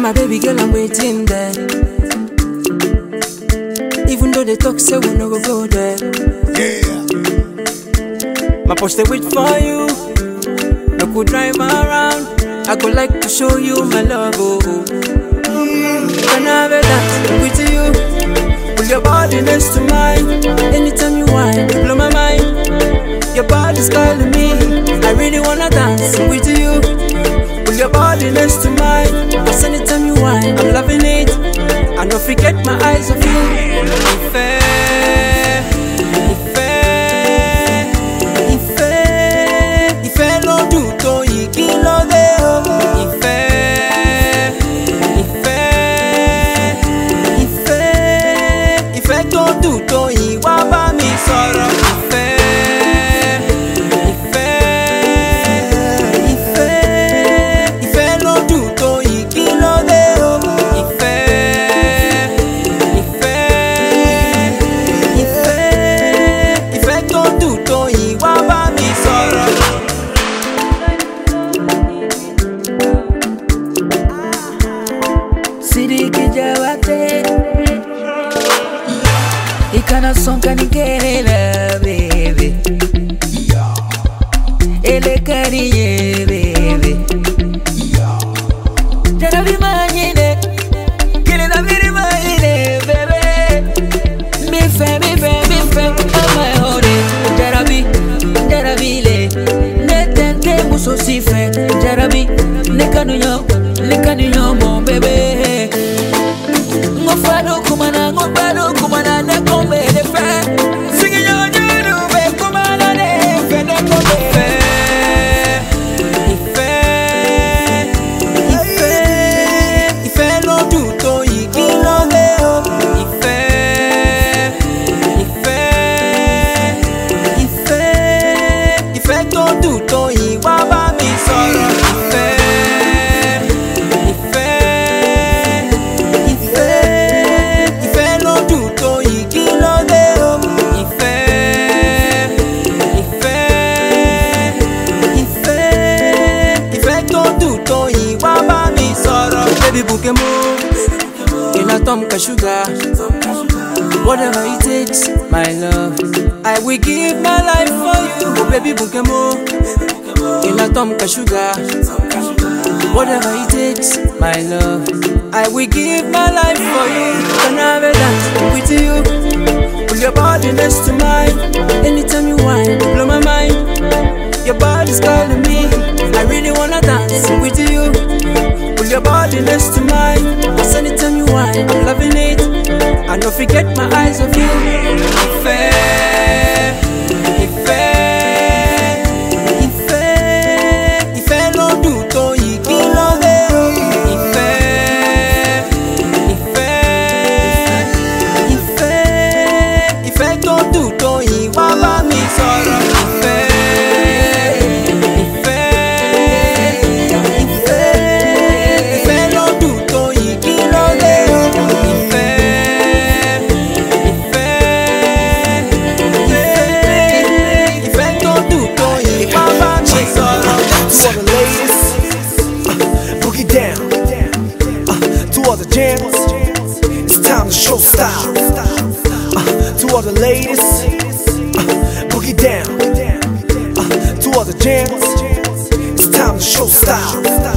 my baby girl, I'm waiting there. Even though they talk, say we no go go there. Yeah. My post they wait for you. No could drive around. I could like to show you my love. Oh, oh. Can I have a dance with you? Put your body next to mine. Anytime you want, you blow my mind. Your body's calling me. I really wanna dance with you. Next to mine. Cause anytime you whine, I'm loving it. I don't forget my eyes of you. son caniquerela, baby. Ele cariño. Baby bouquet mo, in a tom ka sugar. Whatever it takes, my love, I will give my life for you. Oh, baby bouquet mo, in a tom ka sugar. Whatever it takes, my love, I will give my life for you. Can I have dance with you? Put your body next to mine. Anytime you whine, blow my mind. Your body's calling me. I really wanna body next to mine. Cause anytime you whine, I'm loving it. I don't forget my eyes of you. Ìfẹ́, ìfẹ́, ìfẹ́, ìfẹ́ ló dùn tó yìí kí ló dé o. Ìfẹ́, ìfẹ́, ìfẹ́, ìfẹ́ tó dùn mi sọ̀rọ̀. Style. Uh, to all the ladies, uh, boogie down. Uh, to all the gents, it's time to show style.